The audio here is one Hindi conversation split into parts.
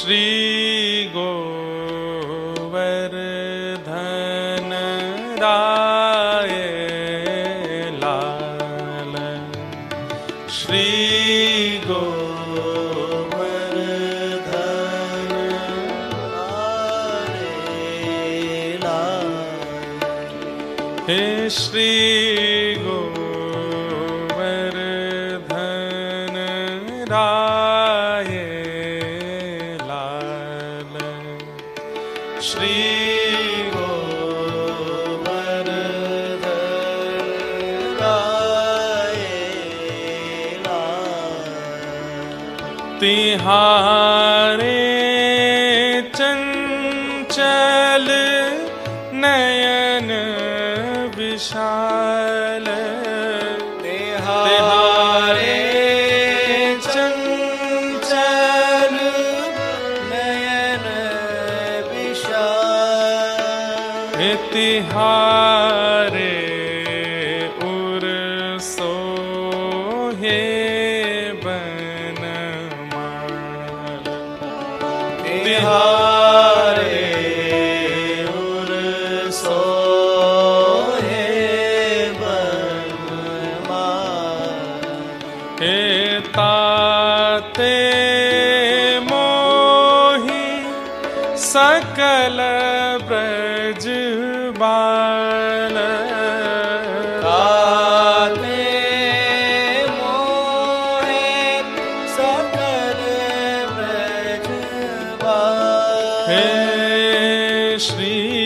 श्री श्री तिहारे श्री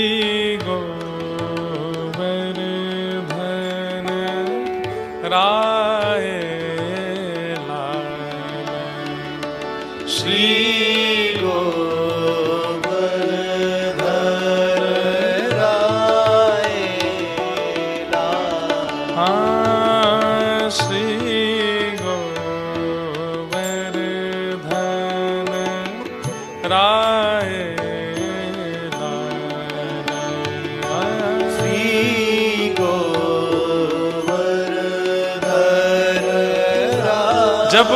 जब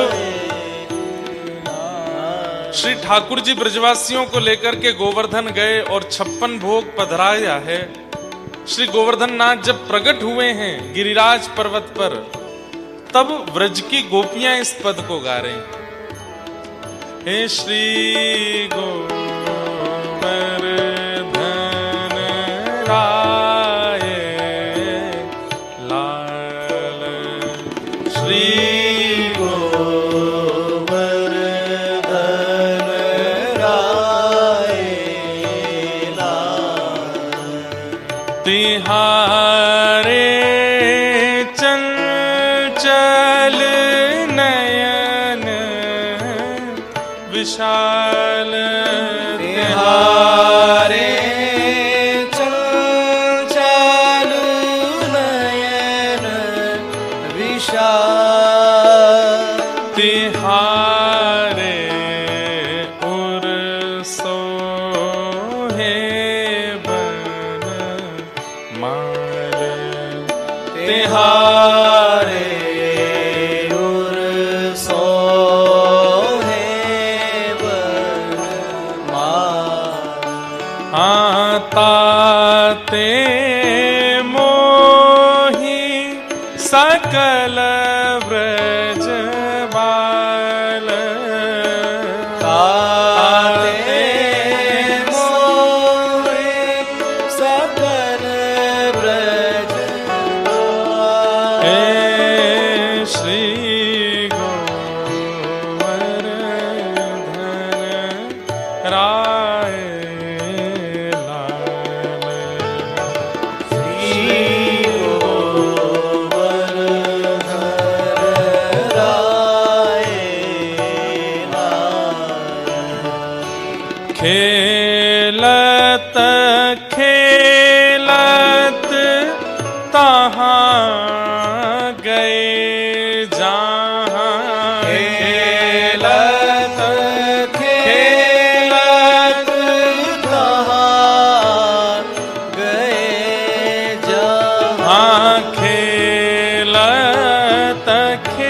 श्री ठाकुर जी ब्रजवासियों को लेकर के गोवर्धन गए और छप्पन भोग पधराया है, श्री गोवर्धन नाथ जब प्रकट हुए हैं गिरिराज पर्वत पर, तब व्रज की गोपियाँ इस पद को गा रही हैं। हे श्री गोवर्धन तिहारे सकल ब्रज बाल। सकल श्री गोवर्धन राय। तखे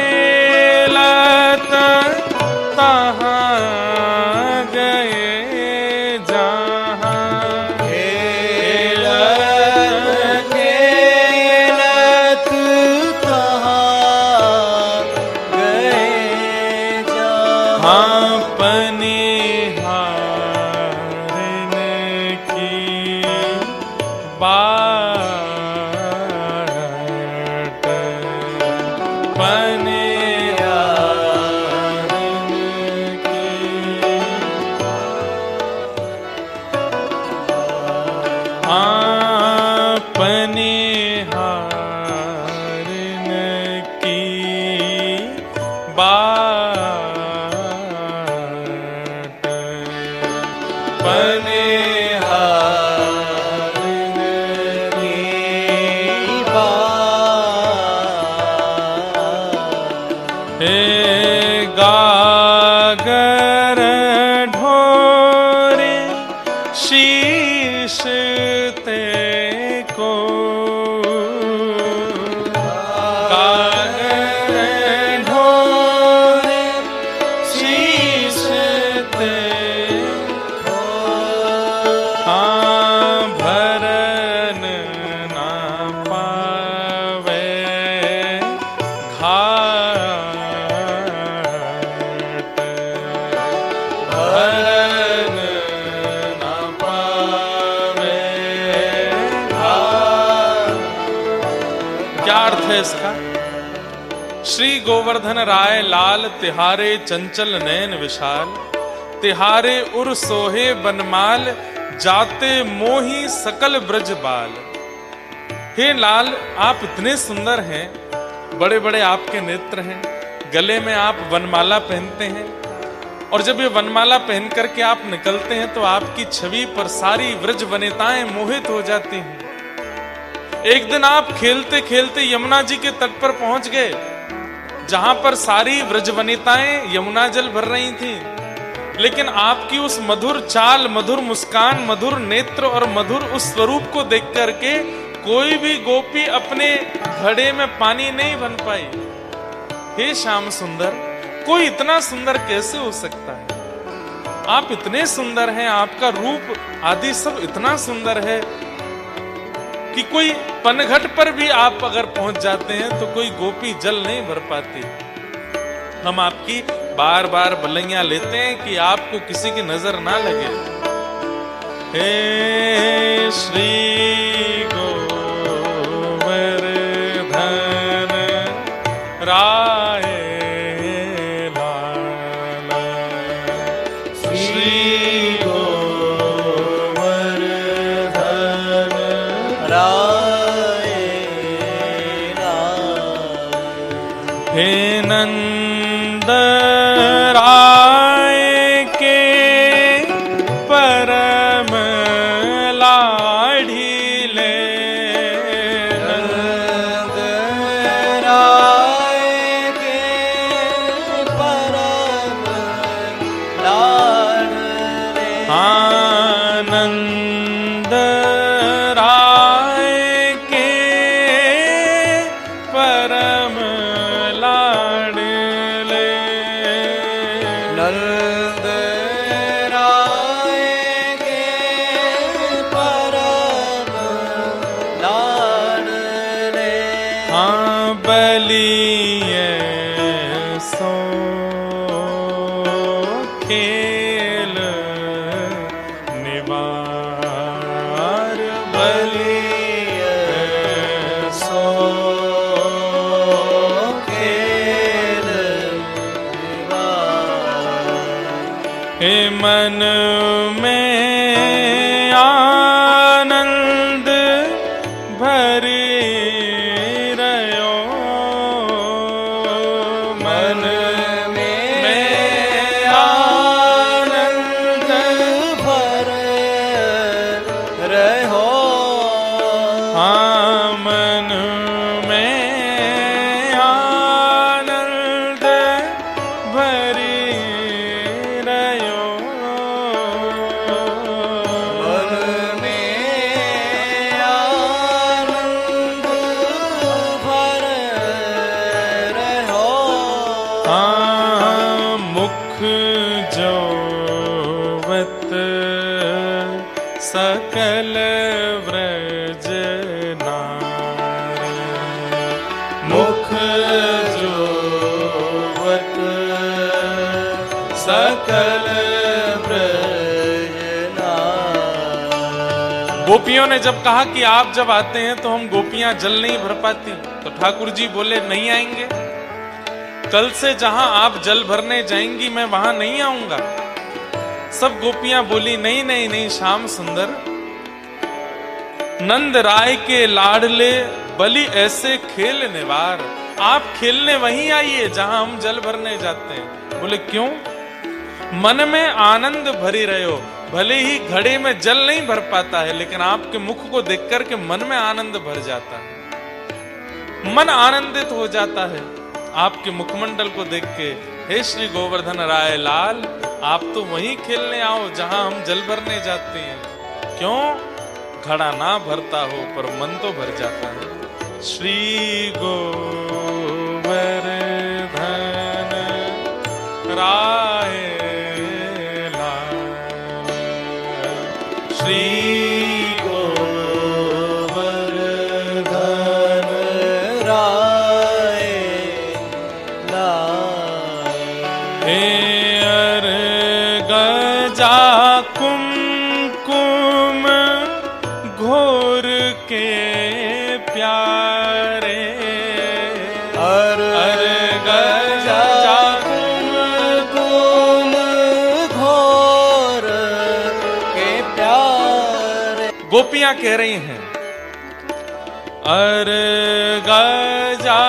गोवर्धन राय लाल, तिहारे चंचल नयन विशाल। तिहारे उर सोहे बनमाल, जाते मोही सकल ब्रज बाल। हे लाल, आप इतने सुंदर हैं बड़े बड़े आपके नेत्र हैं, गले में आप वनमाला पहनते हैं। और जब ये वनमाला पहन करके आप निकलते हैं तो आपकी छवि पर सारी व्रज वनिताएँ मोहित हो जाती हैं। एक दिन आप खेलते खेलते यमुना जी के तट पर पहुँच गए जहाँ पर सारी व्रजवनिताएँ यमुना जल भर रही थी, लेकिन आपकी उस मधुर चाल, मधुर मुस्कान, मधुर नेत्र और मधुर उस स्वरूप को देख करके कोई भी गोपी अपने घड़े में पानी नहीं बन पाई। हे श्याम सुंदर, कोई इतना सुंदर कैसे हो सकता है? आप इतने सुंदर हैं, आपका रूप आदि सब इतना सुंदर है कि कोई पनघट पर भी आप अगर पहुँच जाते हैं तो कोई गोपी जल नहीं भर पाती। हम आपकी बार बार बलैया लेते हैं कि आपको किसी की नज़र ना लगे। हे श्री गोवर्धन राय श्री मन में गोपियों ने जब कहा कि आप जब आते हैं तो हम गोपियाँ जल नहीं भर पाती तो ठाकुर जी बोले, नहीं आएँगे। कल से जहाँ आप जल भरने जाएँगी, मैं वहाँ नहीं आऊँगा। सब गोपियाँ बोली, नहीं नहीं नहीं, श्याम सुंदर। नंद राय के लाडले, बलि ऐसे खेल निवार। आप खेलने वहीं आइए जहाँ हम जल भरने जाते हैं। बोले, क्यों? मन में आनंद भरी रहे। हो भले ही घड़े में जल नहीं भर पाता है, लेकिन आपके मुख को देख कर के मन में आनंद भर जाता है। मन आनंदित हो जाता है। आपके मुखमंडल को देख के, हे श्री गोवर्धन राय लाल, आप तो वहीं खेलने आओ जहाँ हम जल भरने जाते हैं। क्यों? घड़ा ना भरता हो, पर मन तो भर जाता है। श्री गोवर्धन गोपियाँ कह रही हैं। अर गजा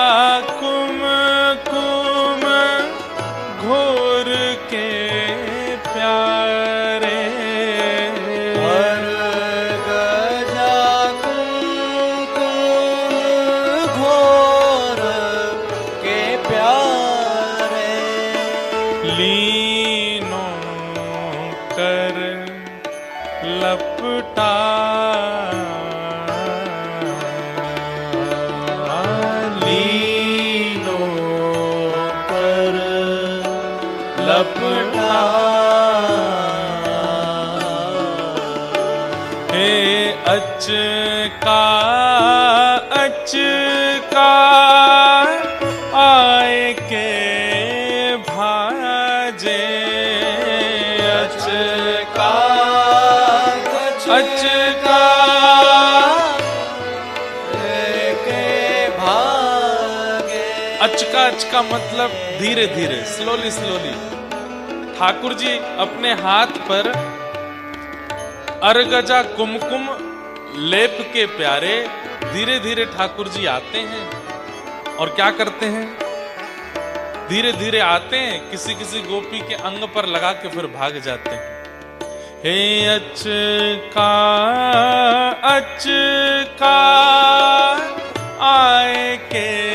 अचका अचका मतलब धीरे धीरे स्लोली स्लोली ठाकुर जी अपने हाथ पर अर्गजा कुमकुम लेप के प्यारे धीरे धीरे ठाकुर जी आते हैं। और क्या करते हैं? धीरे धीरे आते हैं, किसी किसी गोपी के अंग पर लगा के फिर भाग जाते हैं। हे अचका अचका, आए के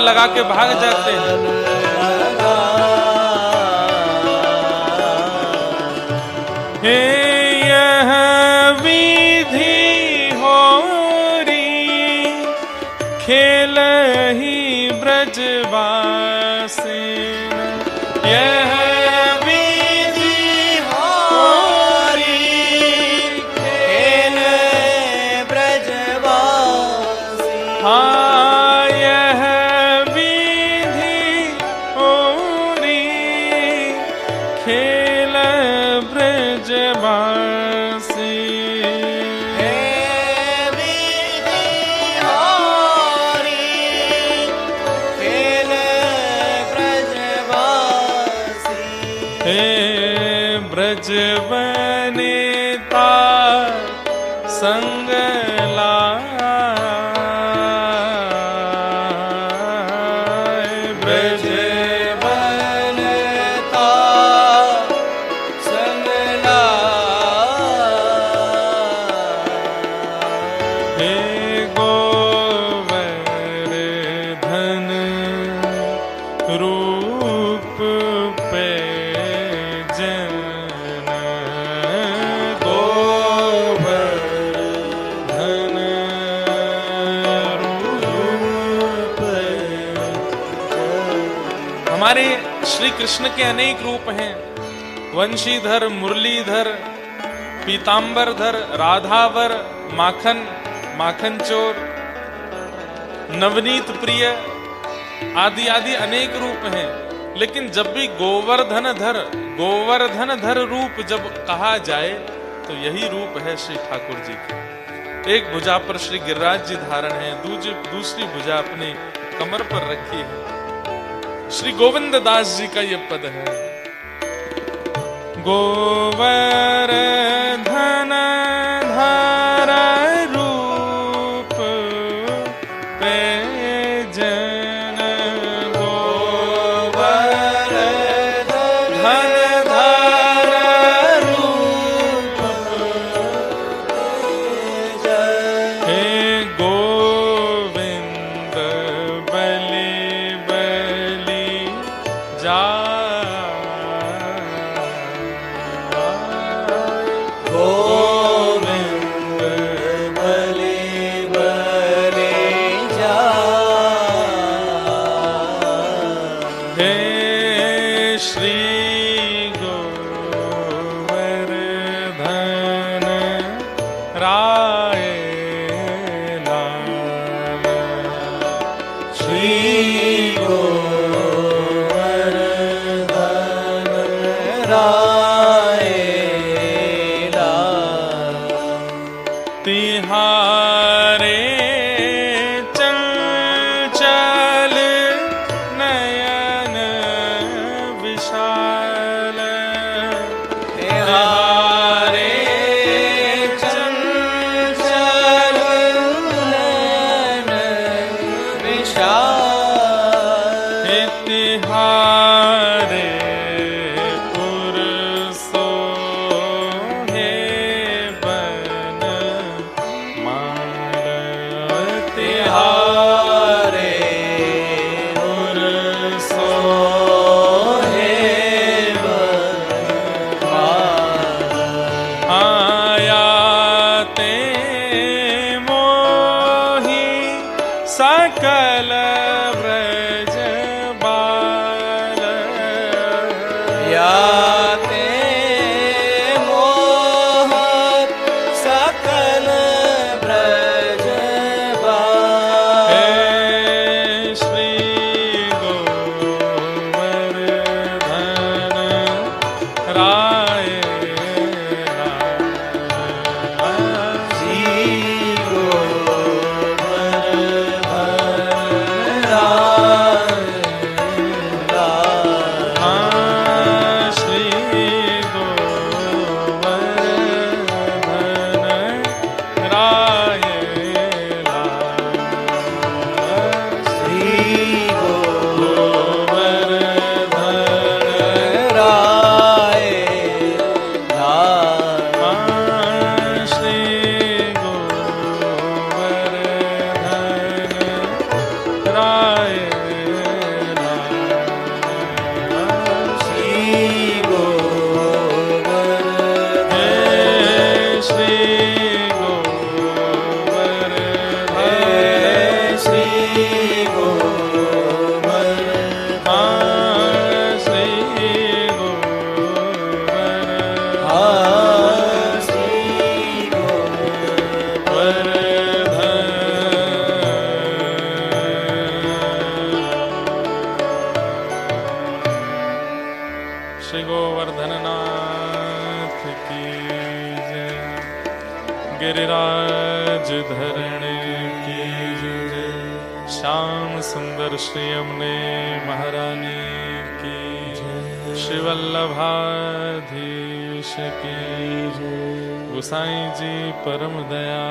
लगा के भाग जाते हैं। वंशीधर, मुरलीधर, पीतांबरधर, राधावर, माखन माखन चोर नवनीत प्रिय आदि आदि अनेक रूप हैं। लेकिन जब भी गोवर्धन धर गोवर्धन धर रूप जब कहा जाए तो यही रूप है श्री ठाकुर जी का। एक भुजा पर श्री गिरिराज जी धारण है दूसरी दूसरी भुजा अपने कमर पर रखी है। श्री गोविंद दास जी का ये पद है। गोवर धन धार रूप पे श्री यमुने महारानी की। शिवल्लभाधीश की। गोसाई जी परम दया